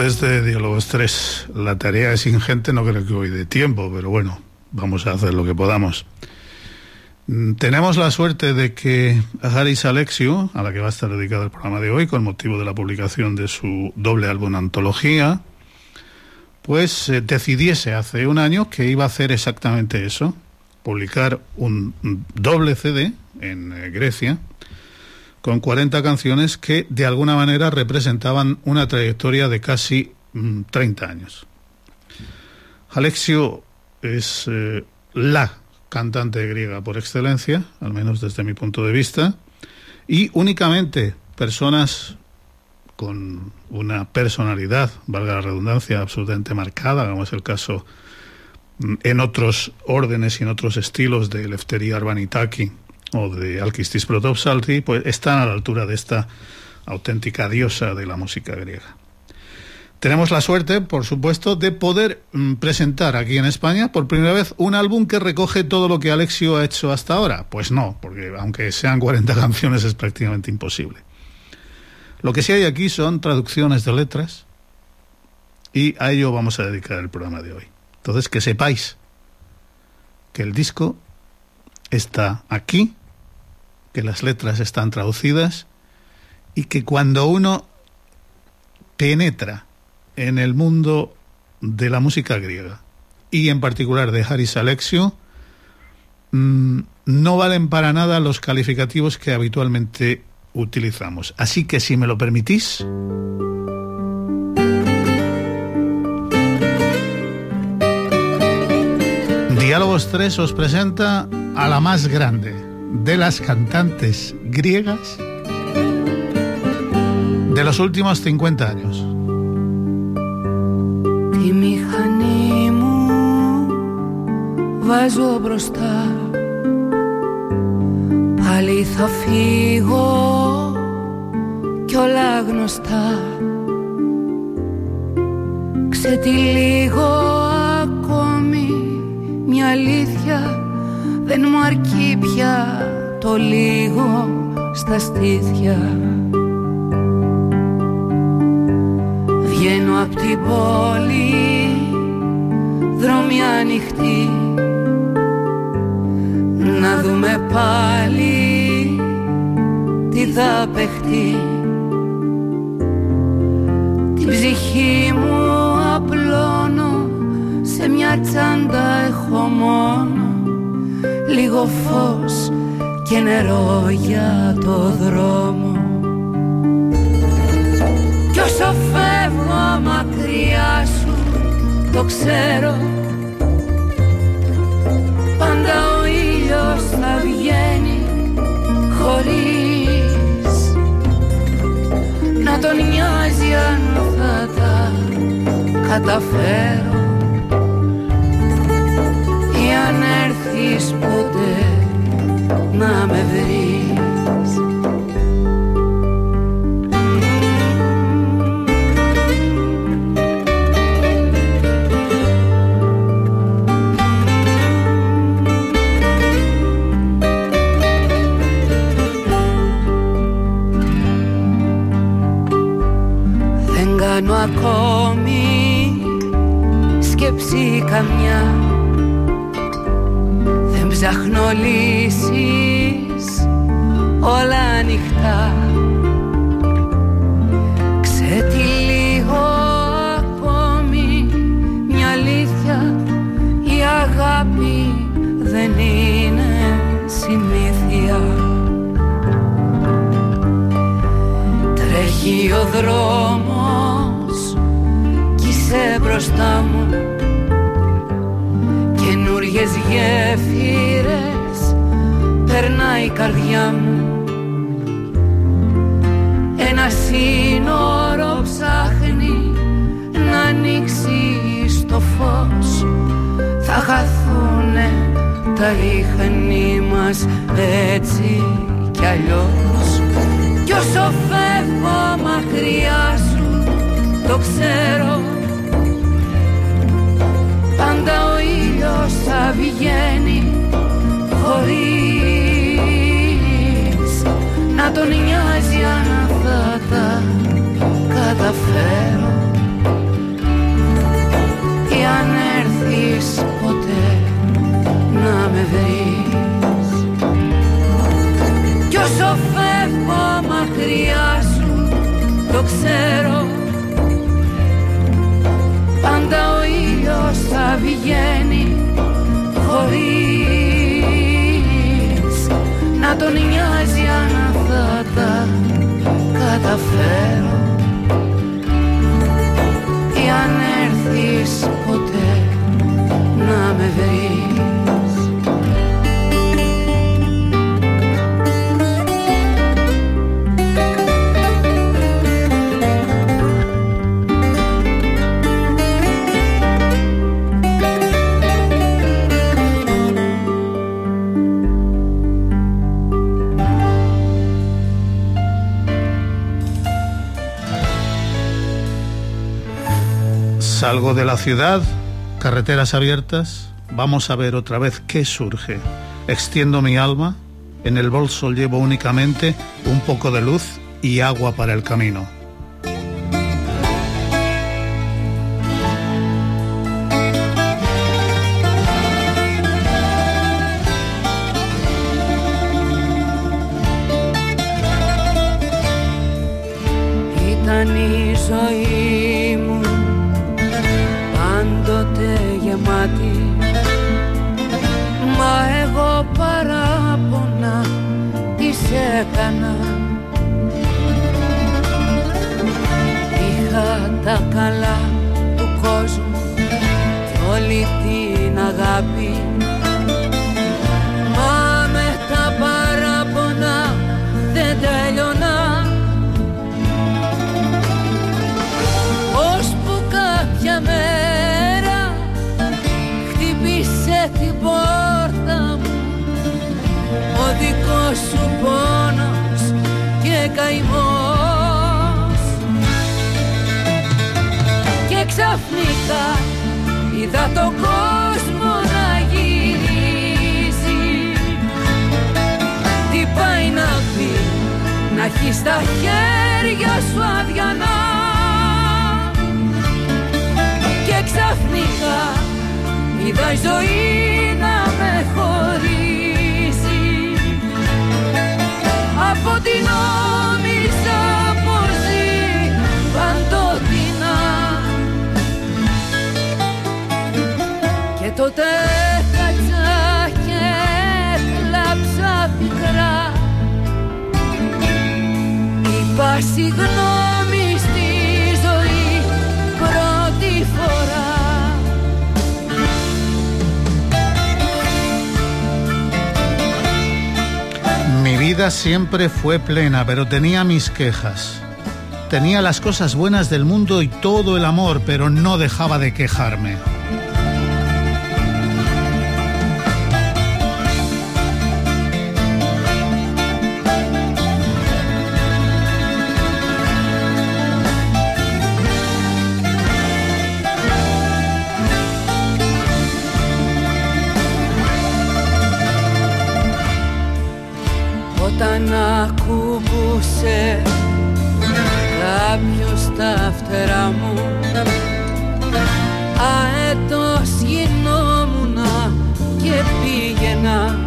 Saludos desde Diálogos 3. La tarea es ingente, no creo que hoy de tiempo, pero bueno, vamos a hacer lo que podamos. Mm, tenemos la suerte de que Haris Alexio, a la que va a estar dedicado el programa de hoy con motivo de la publicación de su doble álbum Antología, pues eh, decidiese hace un año que iba a hacer exactamente eso, publicar un doble CD en eh, Grecia, con 40 canciones que de alguna manera representaban una trayectoria de casi 30 mm, años. Alexio es eh, la cantante griega por excelencia, al menos desde mi punto de vista, y únicamente personas con una personalidad, valga la redundancia, absolutamente marcada, como es el caso mm, en otros órdenes y en otros estilos de Lefteria Arbanitaki o de Alkistis Protopsalti, pues están a la altura de esta auténtica diosa de la música griega. Tenemos la suerte, por supuesto, de poder mm, presentar aquí en España por primera vez un álbum que recoge todo lo que Alexio ha hecho hasta ahora. Pues no, porque aunque sean 40 canciones es prácticamente imposible. Lo que sí hay aquí son traducciones de letras y a ello vamos a dedicar el programa de hoy. Entonces, que sepáis que el disco está aquí que las letras están traducidas y que cuando uno penetra en el mundo de la música griega y en particular de Haris Alexio, mm, no valen para nada los calificativos que habitualmente utilizamos. Así que si me lo permitís... Diálogos 3 os presenta a la más grande de las cantantes griegas de los últimos 50 años. Τη μηχανή μου βάζω μπροστά Πάλι θα φύγω κι όλα γνωστά Ξετυλίγω ακόμη μια αλήθεια δεν μου αρκεί πια το λίγο στα στήθια. Βγαίνω απ' την πόλη δρόμοι ανοιχτοί. Να δούμε πάλι τι θα παιχτεί Την ψυχή μου απλώνω σε μια τσάντα έχω μόνο λίγο φως και νερό για το δρόμο. Κι όσο φεύγω μακριά σου το ξέρω. Πάντα ο ήλιος θα βγαίνει χωρίς. Να τον νοιάζει αν θα τα καταφέρω έρθεις ποτέ να με βρεις. Δεν κάνω ακόμη σκέψη καμιά. Δεν ψάχνω λύσεις όλα ανοιχτά. Ξετυλίγω ακόμη μια αλήθεια Η αγάπη δεν είναι συνήθεια. Τρέχει ο δρόμος κι είσαι μπροστά μου. Καινούριες γέφυρες περνάει η καρδιά μου. Ένα σύνορο ψάχνει να ανοίξει στο φως. Θα χαθούνε τα ίχνη μας έτσι κι αλλιώς. Κι όσο φεύγω μακριά σου το ξέρω. Πάντα ο ήλιος θα βγαίνει χωρίς να τον νοιάζει αν θα τα καταφέρω. Ή αν έρθεις ποτέ να με βρεις. Κι όσο φεύγω μακριά σου το ξέρω. Πάντα ο ήλιος θα βγαίνει χωρίς να τον νοιάζει αν θα τα καταφέρω. Ή αν έρθεις ποτέ να με βρεις Salgo de la ciudad, carreteras abiertas, vamos a ver otra vez qué surge. Extiendo mi alma, en el bolso llevo únicamente un poco de luz y agua para el camino. Ήταν η ζωή Έκανα. Είχα τα καλά του κόσμου και όλη την αγάπη. Μα με τα παράπονα δεν τέλειωνα Ως που κάποια μέρα χτύπησε την πόρτα μου ο δικός σου πόνος και καημός. Και ξαφνικά είδα το κόσμο να γυρίζει. Τι πάει να πει να έχει τα χέρια σου αδιανά. Και ξαφνικά είδα η ζωή να με χωρίζει από την νόμιζα πως ζει παντοτινά και τότε κάτσα και κλάψα πικρά είπα συγγνώμη vida siempre fue plena, pero tenía mis quejas. Tenía las cosas buenas del mundo y todo el amor, pero no dejaba de quejarme. να ακούμπουσε κάποιος τα φτερά μου. Αέτος γινόμουνα και πήγαινα.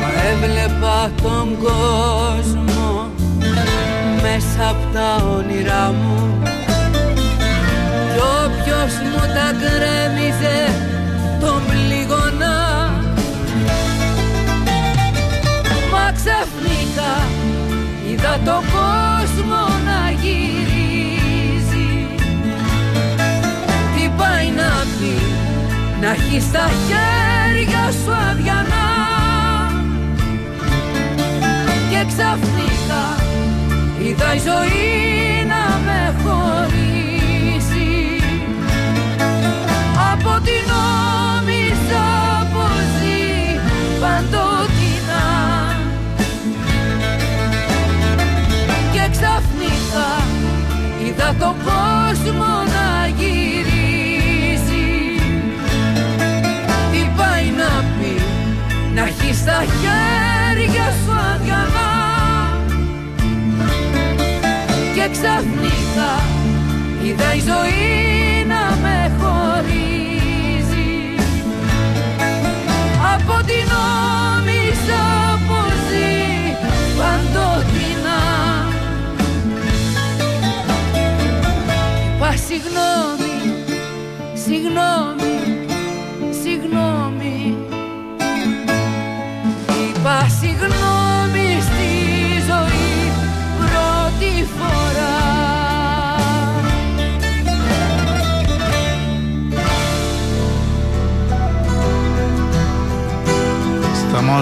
Μα έβλεπα τον κόσμο μέσα από τα όνειρά μου. Κι όποιος μου τα γκρέμιζε είδα τον κόσμο να γυρίζει. Τι πάει να πει να έχεις τα χέρια σου αδιανά. Και ξαφνικά είδα η ζωή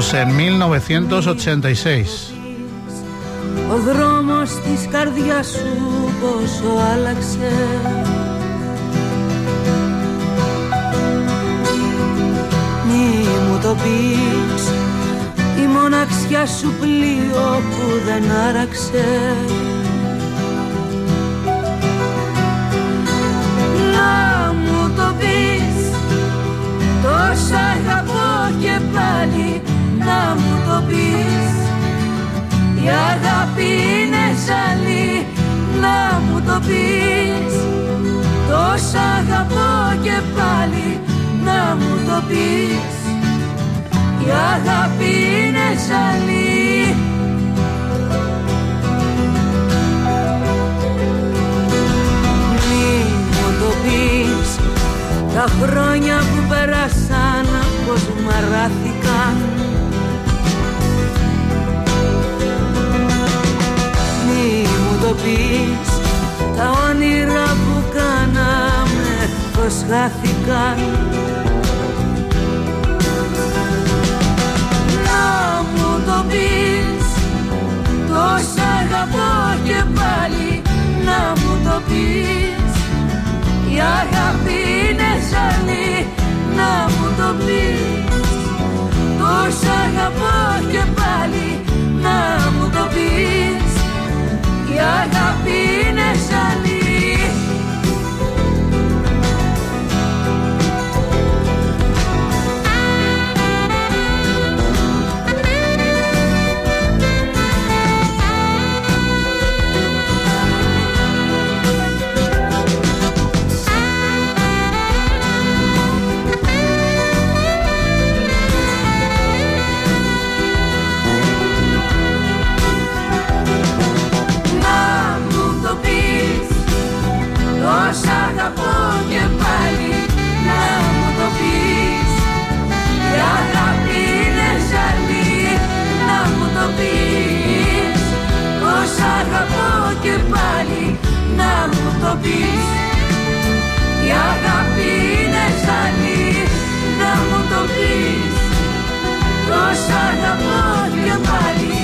Estamos en 1986. Ο δρόμος της καρδιάς σου πόσο άλλαξε Μη μου το πεις Η μοναξιά σου πλοίο που δεν άραξε Να μου το πεις Τόσα αγαπώ και πάλι Να μου το πεις. Η αγάπη είναι ζαλή να μου το πεις. Τόσα αγαπώ και πάλι να μου το πεις. Η αγάπη είναι ζαλή. Μη μου το πεις Τα χρόνια χάθηκαν Να μου το πεις Τόσα αγαπώ και πάλι. Να μου το πεις Η αγάπη είναι ζαλή. Να μου το πεις Τόσα αγαπώ και πάλι. Να μου το πεις η αγάπη είναι ζαλή το πεις. Η αγάπη είναι ζαλή Να μου το πεις. Τόσα αγαπώ και πάλι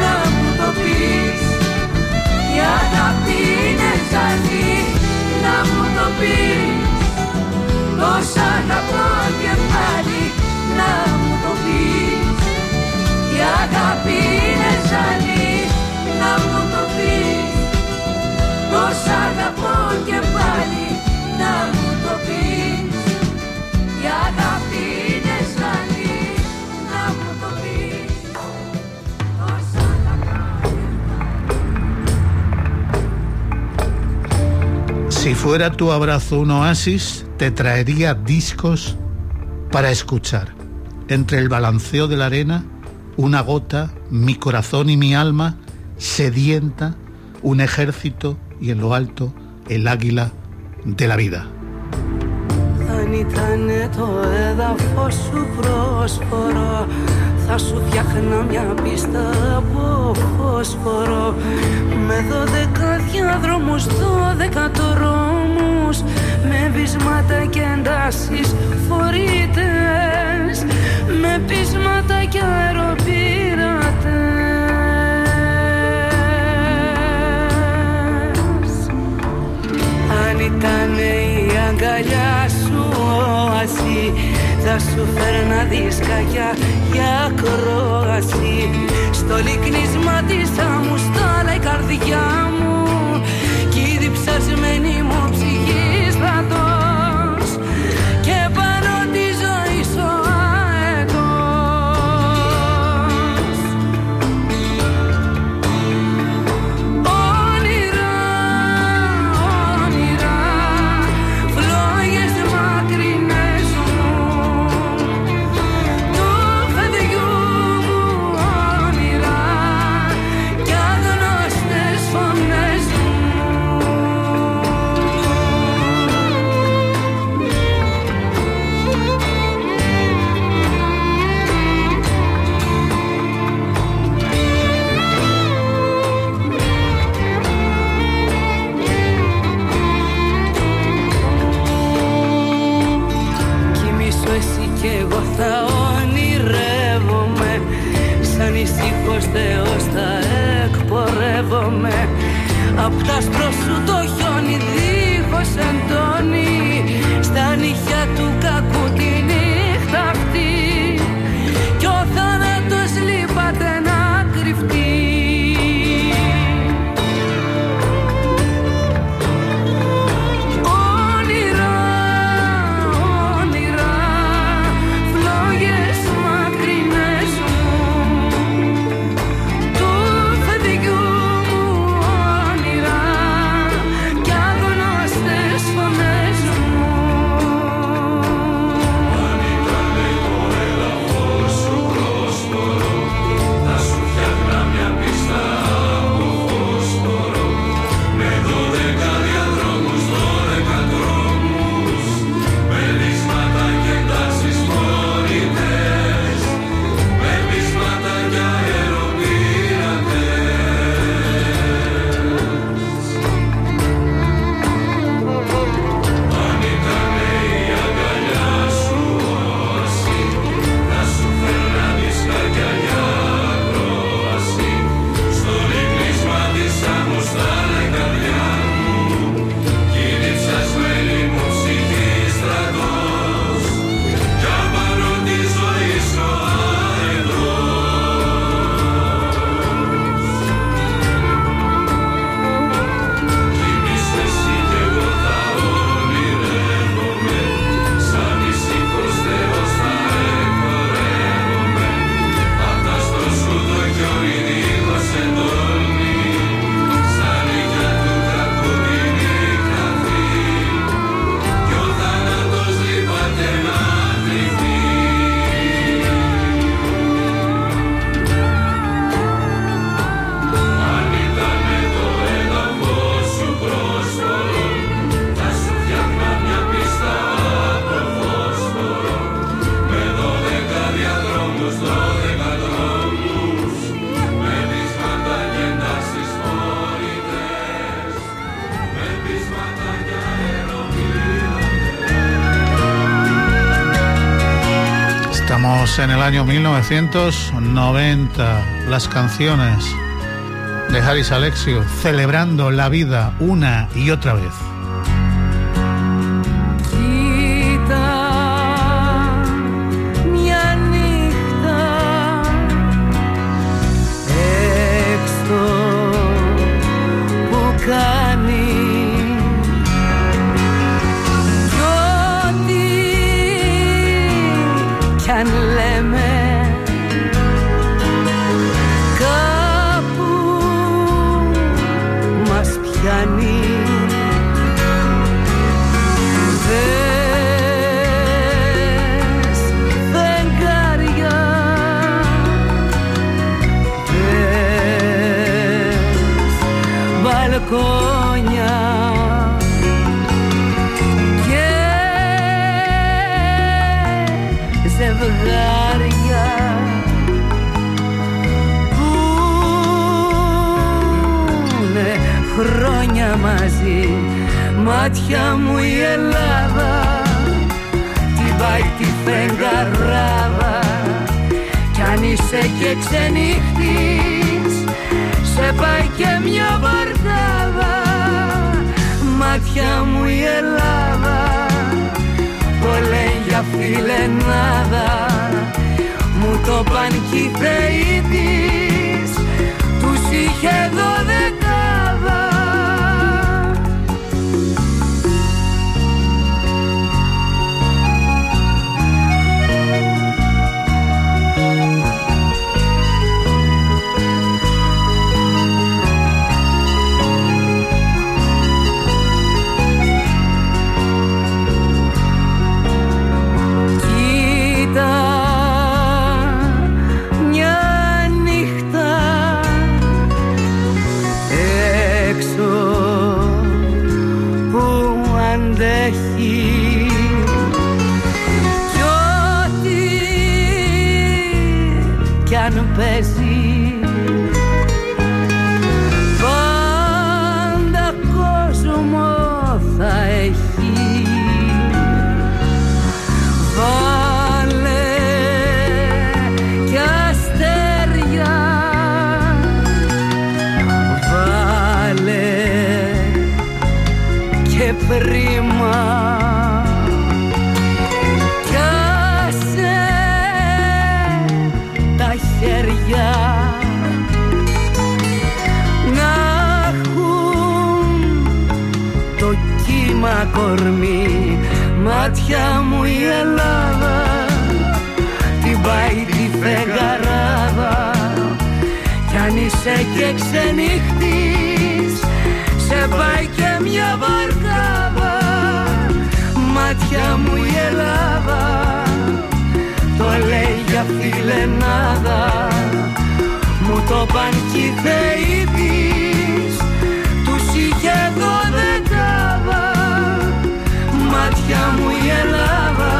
Να μου το πεις. Η αγάπη είναι ζαλή να μου το πεις. Τόσα αγαπώ Si fuera tu abrazo un oasis, te traería discos para escuchar. Entre el balanceo de la arena una gota, mi corazón y mi alma, sedienta, un ejército y en lo alto el águila de la vida. Θα σου φτιάχνα μια πίστα από φωσφορό. Με δώδεκα διάδρομους, δώδεκα τρόμους. Με βυσμάτα και εντάσεις φορείτες Με πείσματα και αεροπειρατές Αν ήταν η αγκαλιά σου οασί θα σου φέρνα δισκάκια για κρόαση Στο λυκνίσμα της άμμου στάλα η καρδιά μου. Κι η διψασμένη μου ψυχή año 1990 las canciones de Haris Alexio celebrando la vida una y otra vez. Χρόνια και ζευγάρια που είναι χρόνια μαζί. Μάτια μου η Ελλάδα την πάει τη φεγγαράδα. Κι αν είσαι και ξενύχτης σε πάει και μια βαρδάδα. Μάτια μου η Ελλάδα το λέει για φιλενάδα. Μου το παν κι οι θεοί της τους είχε δωδεκάδα κι αν παίζει. Πάντα κόσμο θα έχει. Βάλε κι αστέρια. Βάλε και πρίμα κύμα κορμί. Μάτια μου η Ελλάδα την πάει τη φεγγαράδα. Κι αν είσαι και ξενύχτης σε πάει και μια βαρκάδα. Μάτια μου η Ελλάδα το λέει για φιλενάδα. Μου το παν κι μάτια μου η Ελλάδα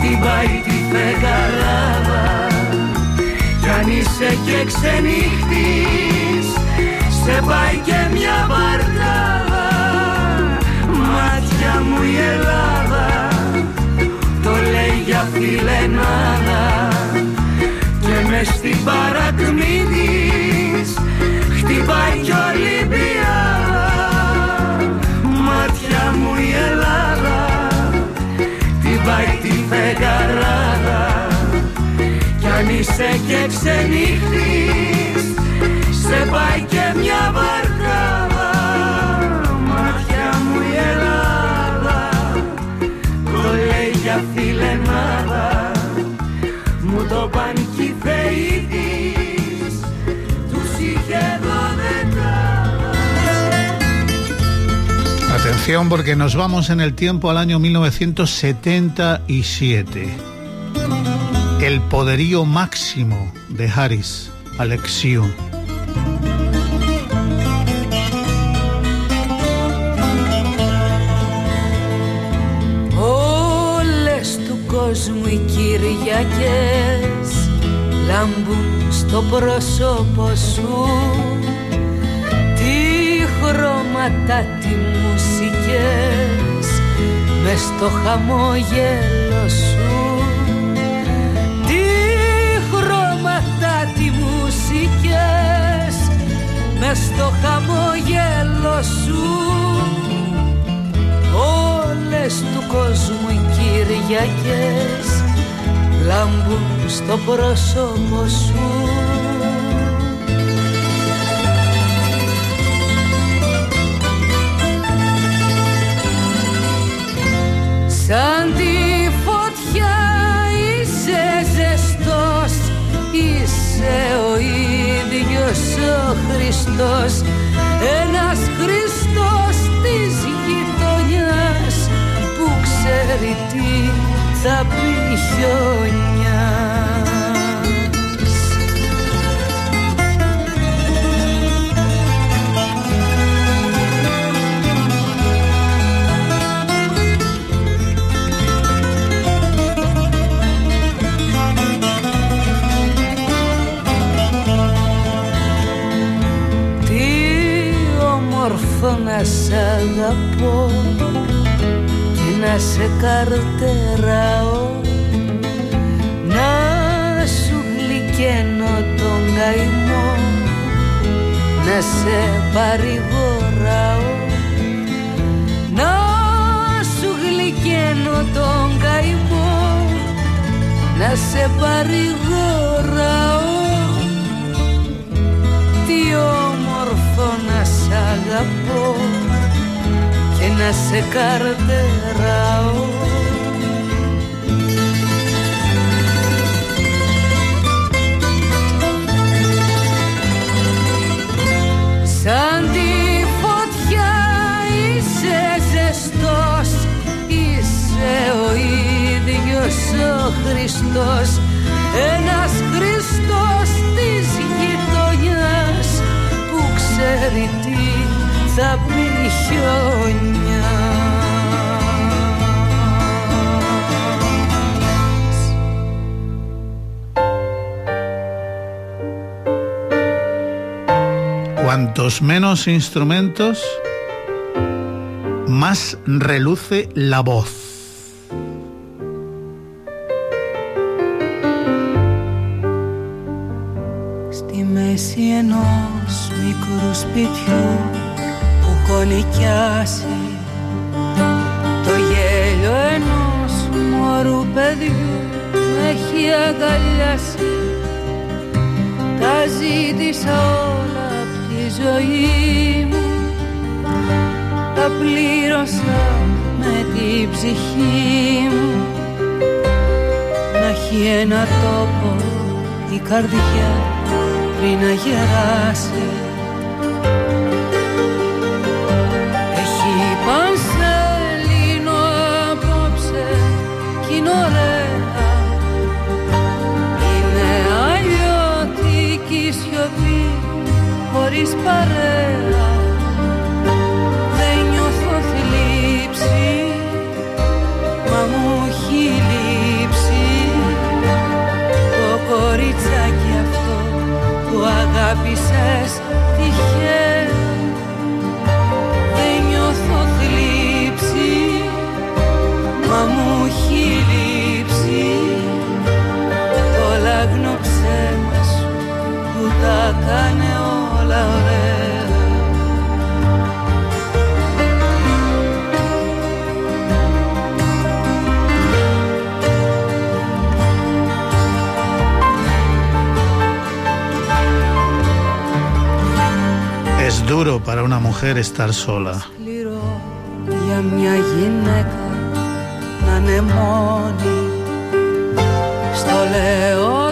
την πάει τη φεγγαράδα. Κι αν είσαι και ξενύχτης σε πάει και μια βαρκάδα. Μάτια μου η Ελλάδα το λέει για φιλενάδα και μες στην παρακμή της χτυπάει κι Ολυμπιάδα μάτια μου η Ελλάδα την πάει τη φεγγαράδα. Κι αν είσαι και ξενύχτης σε πάει και μια βαρκάδα. Μάτια μου η Ελλάδα το λέει για φιλενάδα Atención porque nos vamos en el tiempo al año 1977. El poderío máximo de Harris, Alexio. Όλες του κόσμου οι Κυριακές λάμπουν στο πρόσωπο σου τι χρώματα, τι μουσικές μες στο χαμόγελο σου. Τι χρώματα, τι μουσικές μες στο χαμόγελο σου. Όλες του κόσμου οι Κυριακές λάμπουν στο πρόσωπο σου Σαν τη φωτιά είσαι ζεστός Είσαι ο ίδιος ο Χριστός. Ένας Χριστός της γειτονιάς Που ξέρει τι θα πει χιονιάς να σ' αγαπώ και να σε καρτεράω. Να σου γλυκένω τον καημό να σε παρηγοράω. Να σου γλυκένω τον καημό να σε παρηγοράω. Τι όμορφο να σ' αγαπώ και να σε καρτεράω. Σαν τη φωτιά είσαι ζεστός Είσαι ο ίδιος ο Χριστός. Ένας Χριστός της γειτονιάς Που ξέρει τι θα πει χιόνια Cuantos menos instrumentos, más reluce la voz. Νοικιάσει το γέλιο ενός μωρού παιδιού με έχει αγκαλιάσει. Τα ζήτησα όλα ζωή μου. Τα πλήρωσα με την ψυχή μου. Να έχει ένα τόπο η καρδιά πριν να γεράσει είναι ωραία. Είναι αλλιώτικη σιωπή χωρίς παρέα. Δεν νιώθω θλίψη Μα μου έχει λείψει. Το κοριτσάκι αυτό που αγάπησες τυχαία τα κάνε όλα ωραία Es duro para una mujer estar sola. Σκληρό για μια γυναίκα να είναι μόνη Στο λέω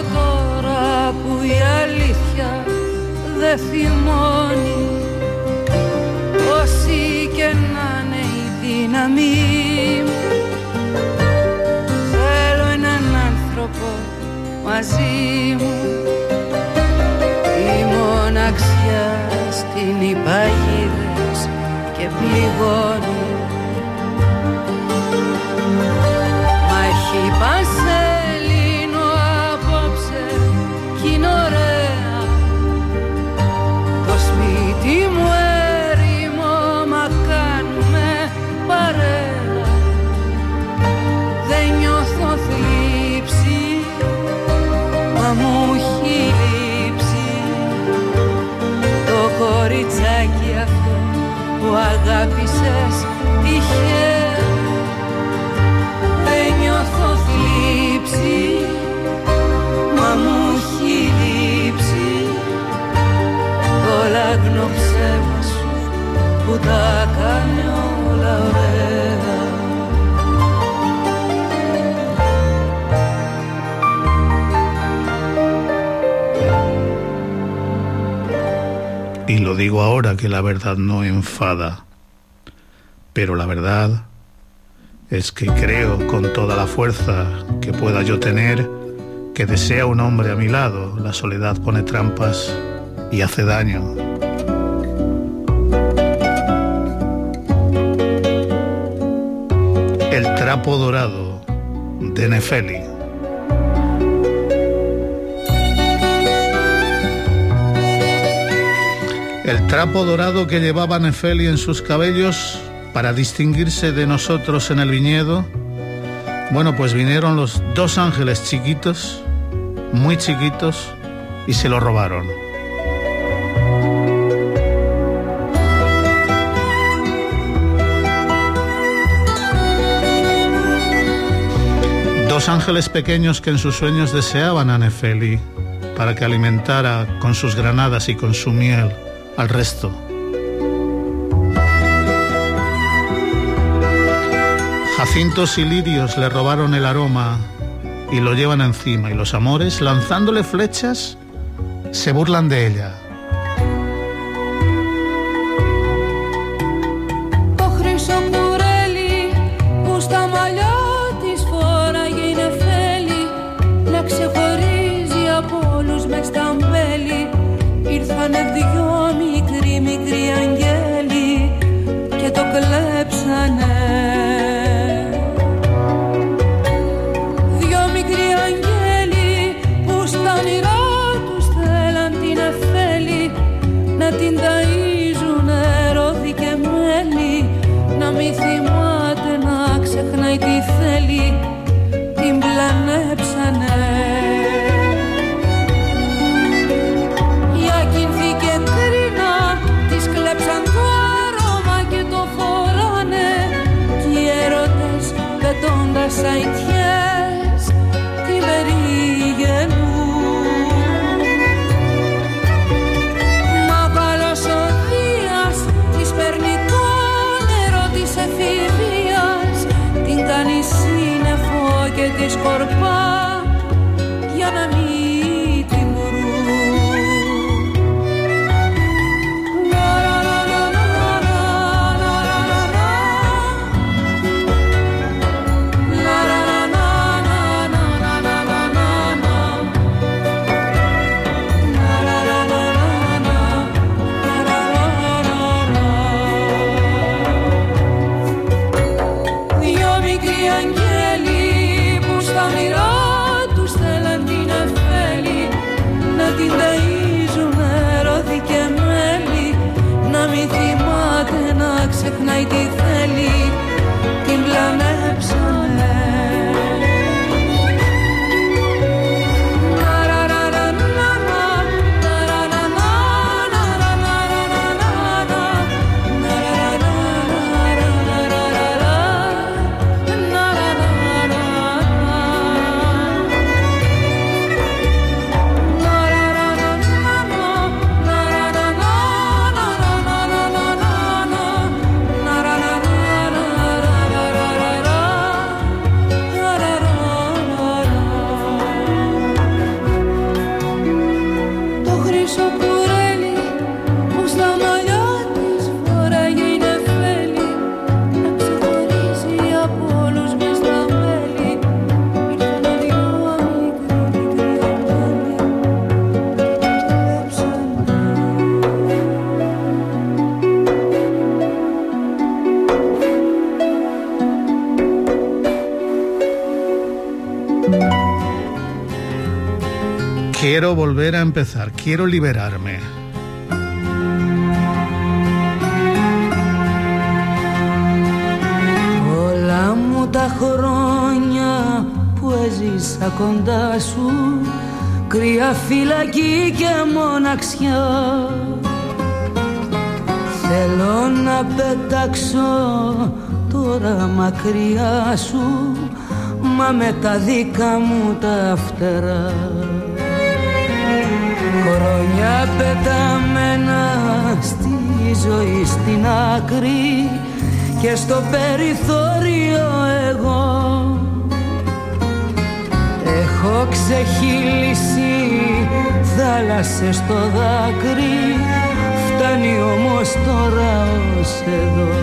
δεν θυμώνει Όση και να είναι η δύναμή μου Θέλω έναν άνθρωπο μαζί μου Η μοναξιά στην υπαγίδες και πληγώνει αγάπησες τυχαία Δεν νιώθω θλίψη μα μου έχει λείψει Το λάγνο ψέμα σου που τα κάνει όλα ωραία Y lo digo ahora que la verdad no enfada. Pero la verdad es que creo con toda la fuerza que pueda yo tener que desea un hombre a mi lado. La soledad pone trampas y hace daño. El trapo dorado de Nefeli. El trapo dorado que llevaba Nefeli en sus cabellos para distinguirse de nosotros en el viñedo. Bueno, pues vinieron los dos ángeles chiquitos, muy chiquitos, y se lo robaron. Dos ángeles pequeños que en sus sueños deseaban a Nefeli para que alimentara con sus granadas y con su miel al resto. Jacintos y lirios le robaron el aroma y lo llevan encima y los amores, lanzándole flechas, se burlan de ella. Volver a empezar, quiero liberarme. Όλα μου τα χρόνια που έζησα κοντά σου Κρύα φυλακή και μοναξιά. Θέλω να πετάξω τώρα μακριά σου Μα με τα δικά μου τα φτερά Χρόνια πεταμένα στη ζωή στην άκρη και στο περιθώριο εγώ. Έχω ξεχύλισει θάλασσες στο δάκρυ. Φτάνει όμως τώρα ως εδώ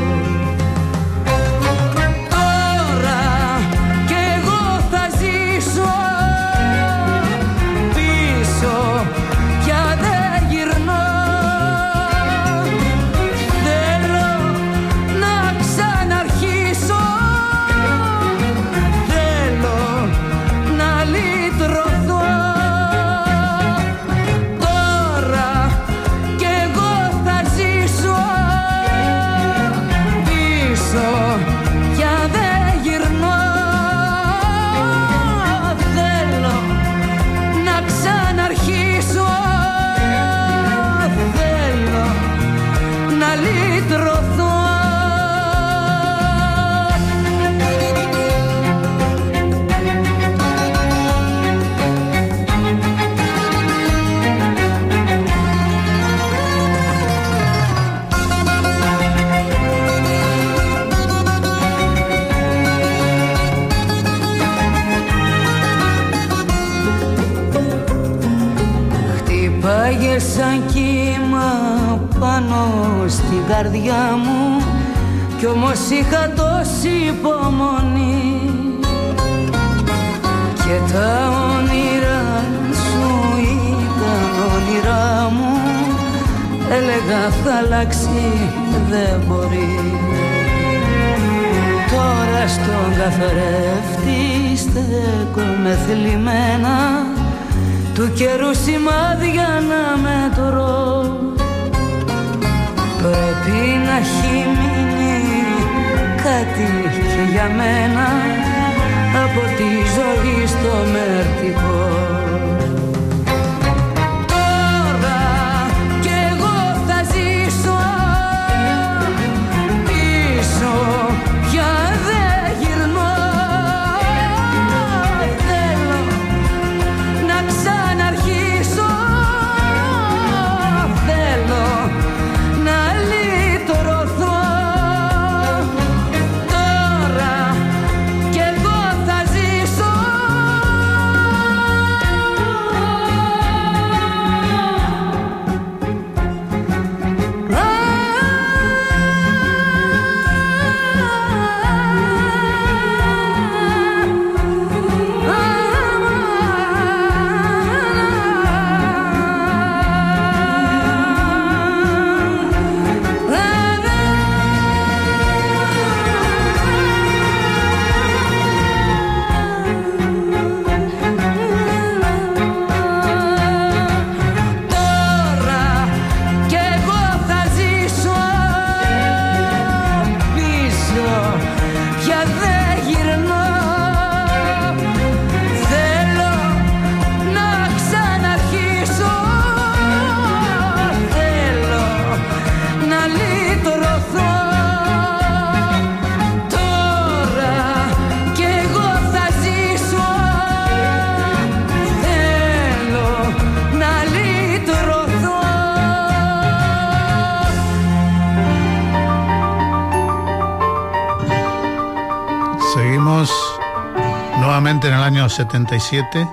77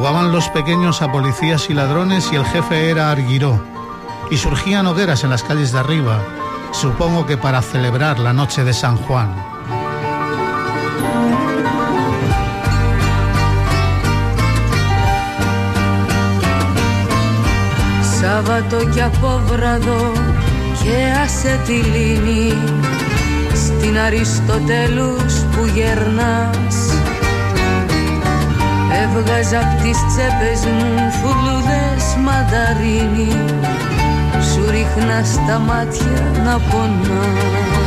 jugaban los pequeños a policías y ladrones y el jefe era Arguiró. Y surgían hogueras en las calles de arriba, supongo que para celebrar la noche de San Juan. Σάββατο και από que hace άσε τη λίμνη στην Έβγαζα απ' τις τσέπες μου φουλούδες μανταρίνι. Σου ρίχνα στα μάτια να πονάς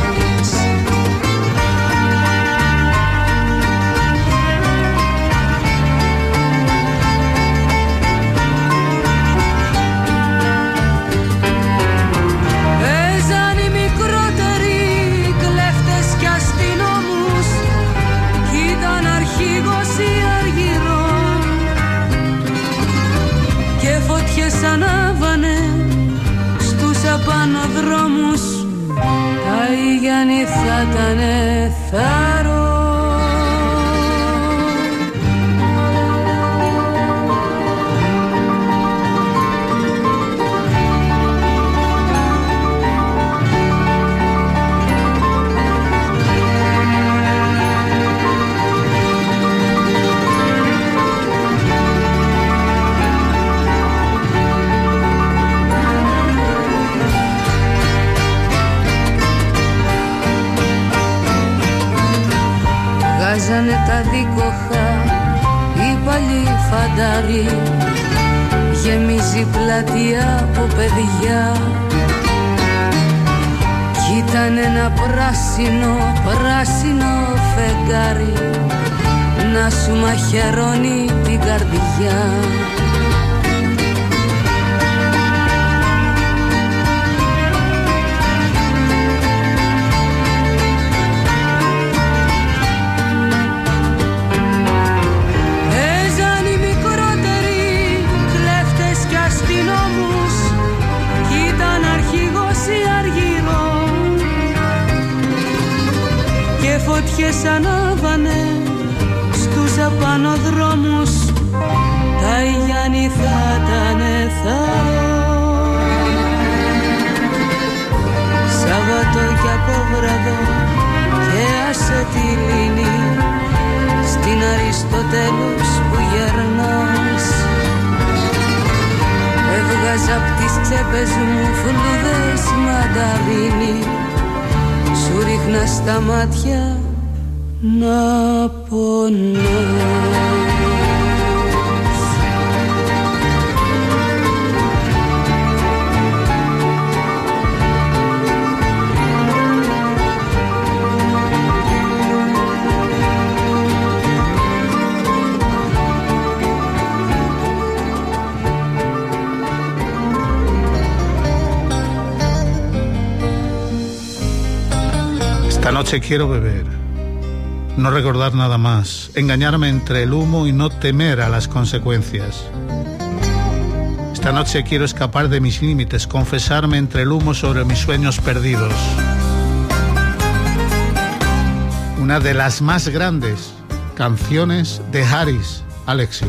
φεγγάρι Να σου μαχαιρώνει την καρδιά. Φωτιές ανάβανε Σαββατό και από βραδό και άσε τη λύνη στην Αριστοτέλους που γερνάς. Έβγαζα απ' τις τσέπες μου φλούδες μανταρίνι σου ρίχνα στα μάτια να πονάς. noche quiero beber, no recordar nada más, engañarme entre el humo y no temer a las consecuencias. Esta noche quiero escapar de mis límites, confesarme entre el humo sobre mis sueños perdidos. Una de las más grandes canciones de Harris, Alexio.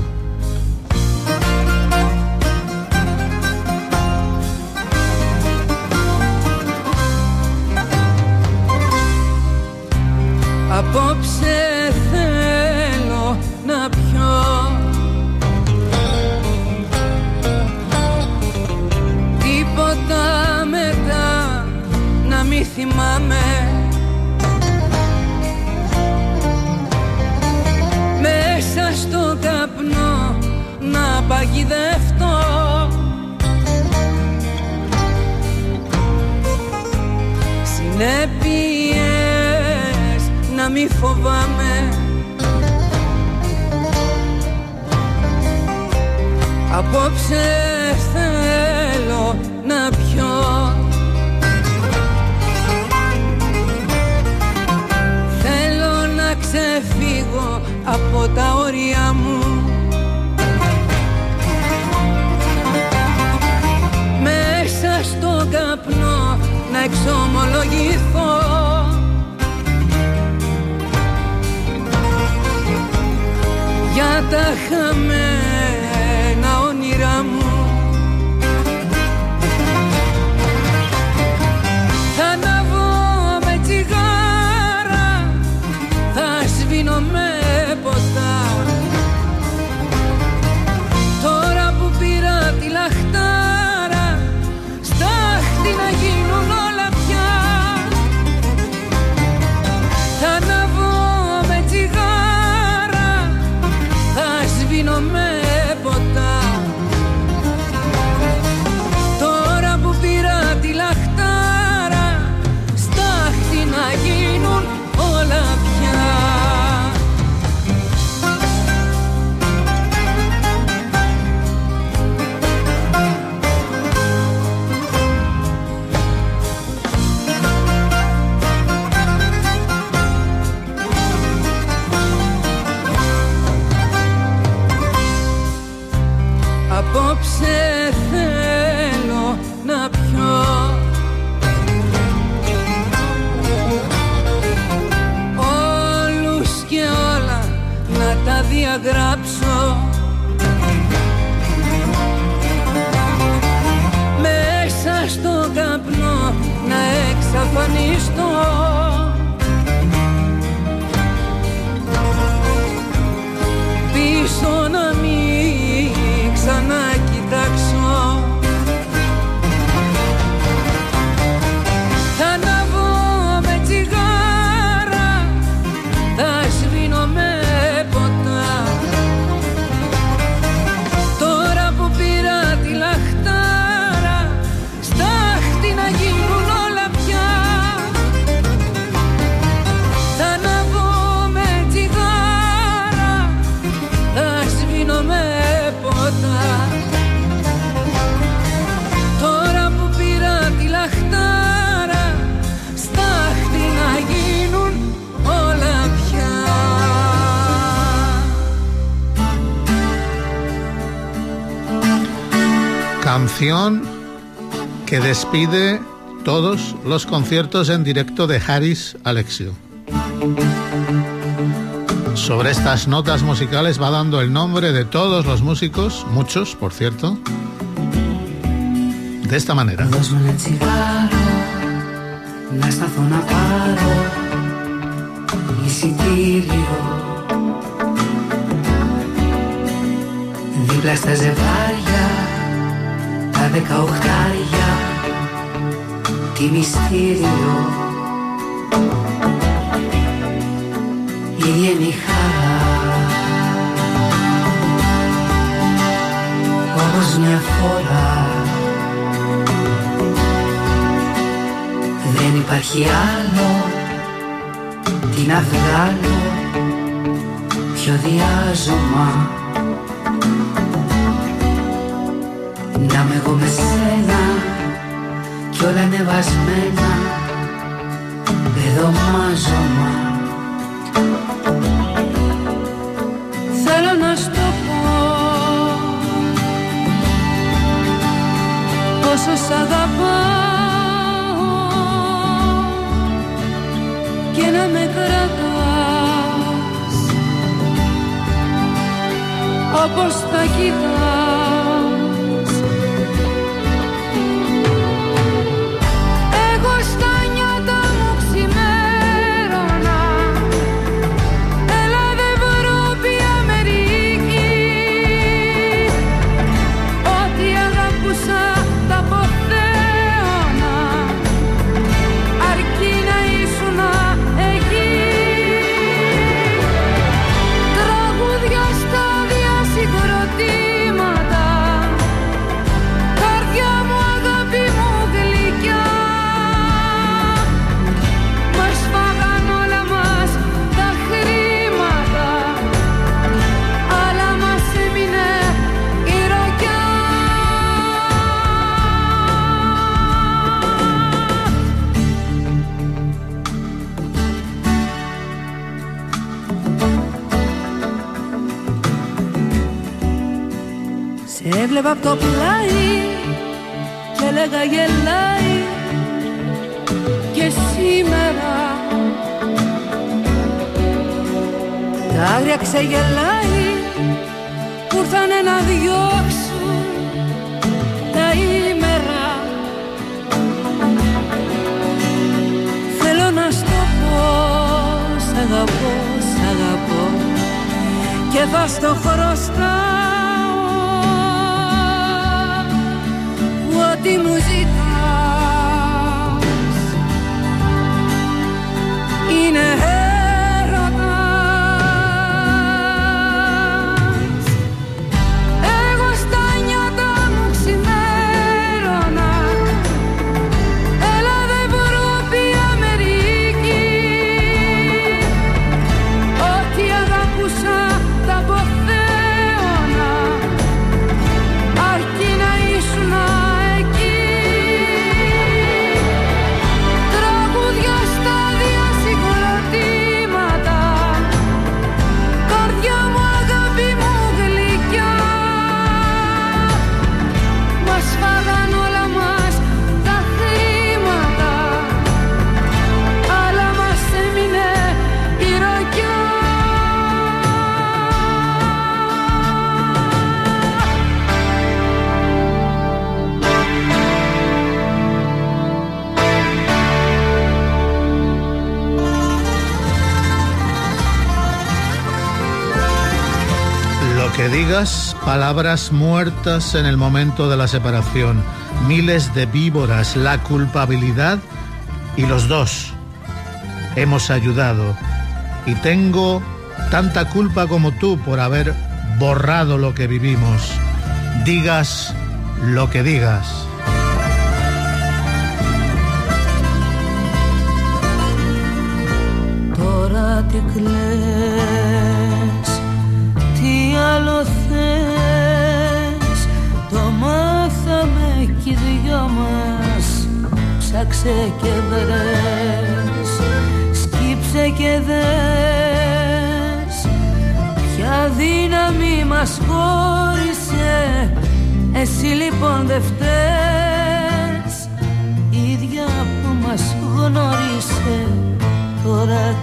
que despide todos los conciertos en directo de Haris Alexio. Sobre estas notas musicales va dando el nombre de todos los músicos, muchos por cierto, de esta manera. Τι μυστήριο. Η χαρά. Όμως μια φορά Δεν υπάρχει άλλο Τι να βγάλω Ποιο διάζωμα. Να με εγώ μες σένα Κι όλα ανεβασμένα. Πεδομάζωμα Θέλω να σου το πω. Πόσο σ' αγαπάω. Και να με κρατάς. Όπως θα κοιτάς έβλεπα από το πλάι και έλεγα γελάει. Και σήμερα τα άγρια ξεγελάει που ήρθανε να διώξουν τα ήμερα. Θέλω να στο πω σ' αγαπώ, σ' αγαπώ και θα στο χρωστάω ό,τι μου digas palabras muertas en el momento de la separación, miles de víboras, la culpabilidad y los dos. Hemos ayudado y tengo tanta culpa como tú por haber borrado lo que vivimos. Digas lo que digas. Άλλο θες. Το μάθαμε κι οι δυο μας. Ψάξε και βρες. Σκύψε και δες. Ποια δύναμη μας χώρισε Εσύ λοιπόν δεν φταίς. Η ίδια που μας γνώρισε. Τώρα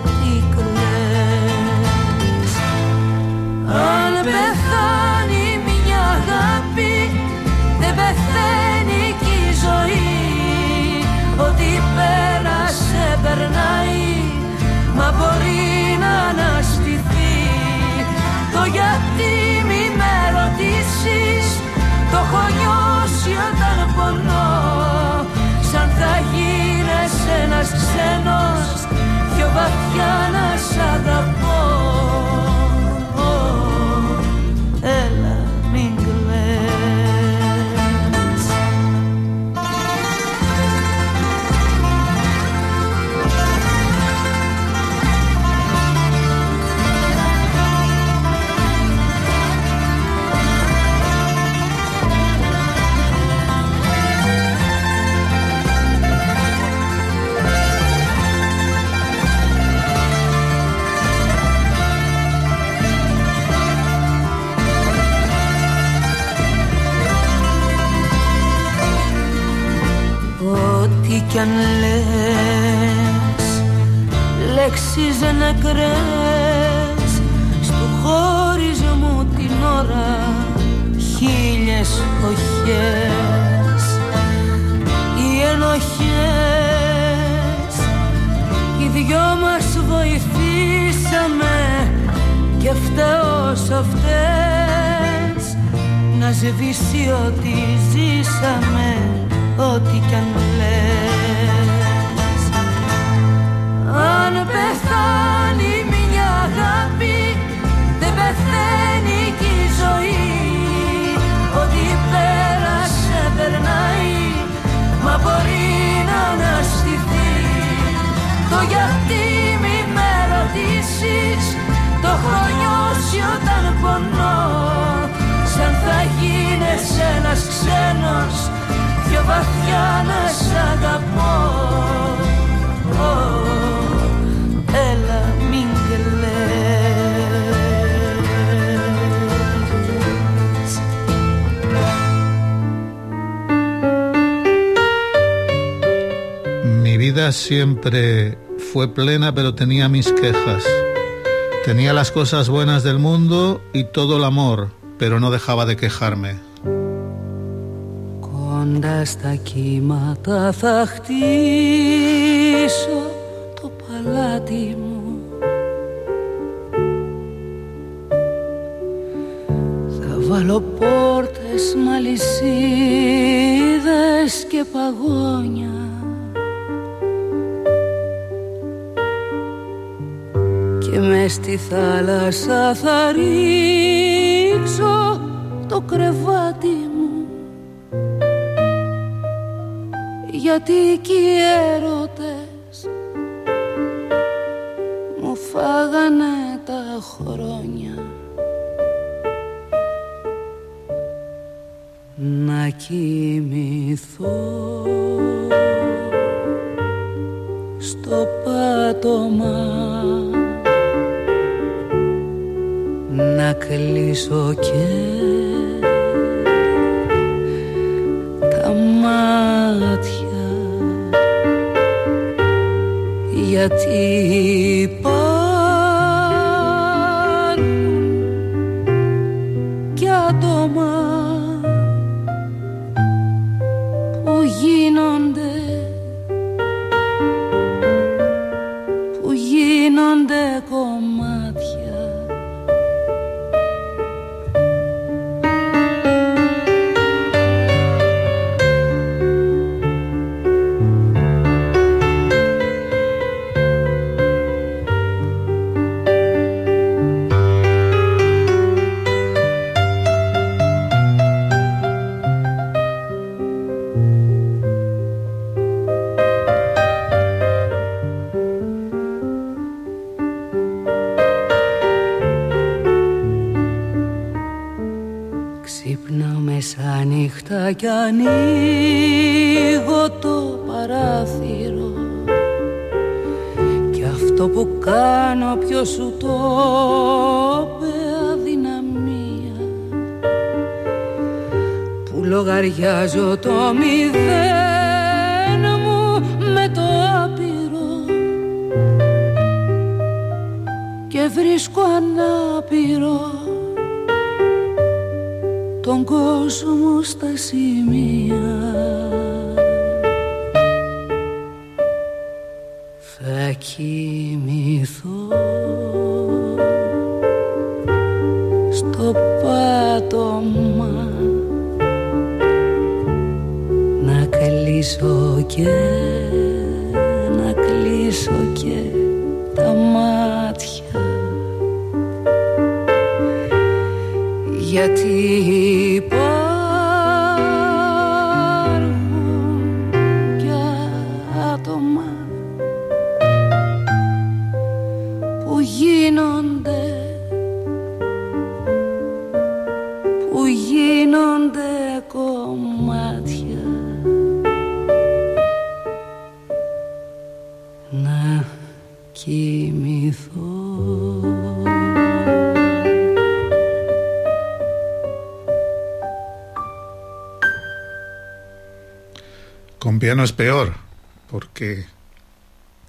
Αν πεθάνει μια αγάπη δεν πεθαίνει κι η ζωή. Ό,τι πέρασε περνάει μα μπορεί να αναστηθεί. Το γιατί μη με ρωτήσεις το έχω νιώσει όταν πονώ. Σαν θα γίνεσαι ένας ξένος πιο βαθιά να σ' αγαπώ. siempre fue plena pero tenía mis quejas. Tenía las cosas buenas del mundo y todo el amor, pero no dejaba de quejarme. Κοντά στα κύματα θα χτίσω το παλάτι μου Θα βάλω πόρτες, μαλισίδες και παγόνια μες στη θάλασσα θα ρίξω το κρεβάτι μου. Γιατί κι οι έρωτες μου φάγανε τα χρόνια. Να κοιμηθώ στο πάτωμα να κλείσω και τα μάτια. Γιατί υπάρχουν κι ανοίγω το παράθυρο και αυτό που κάνω ποιος σου το αδυναμία. Που λογαριάζω το μηδέν μου με το άπειρο και βρίσκω ανάπηρο τον κόσμο στα σημεία. Θα κοιμηθώ στο πάτωμα. Να κλείσω και piano es peor, porque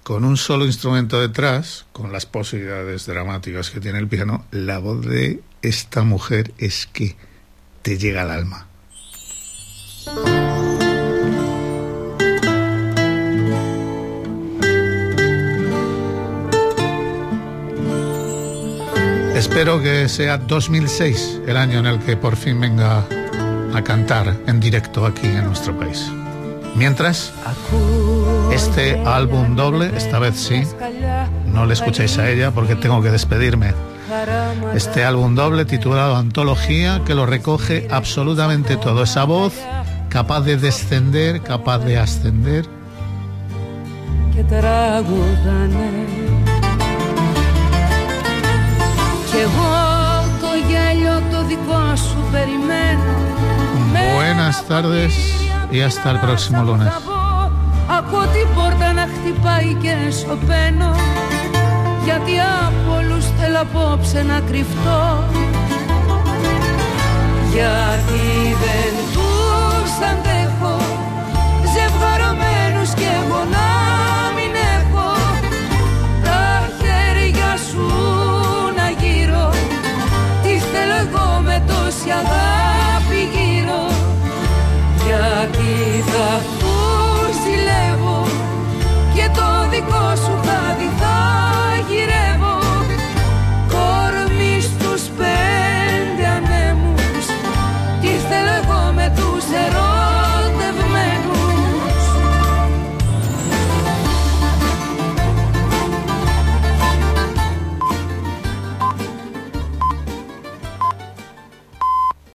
con un solo instrumento detrás, con las posibilidades dramáticas que tiene el piano, la voz de esta mujer es que te llega al alma. Espero que sea 2006 el año en el que por fin venga a cantar en directo aquí en nuestro país. Mientras, este álbum doble, esta vez sí, no le escuchéis a ella porque tengo que despedirme. Este álbum doble titulado Antología que lo recoge absolutamente todo. Esa voz capaz de descender, capaz de ascender. Buenas tardes y hasta el próximo lunes. Ακούω την πόρτα να χτυπάει και σωπαίνω Γιατί από όλους θέλω απόψε να κρυφτώ. Γιατί δεν τους αντέχω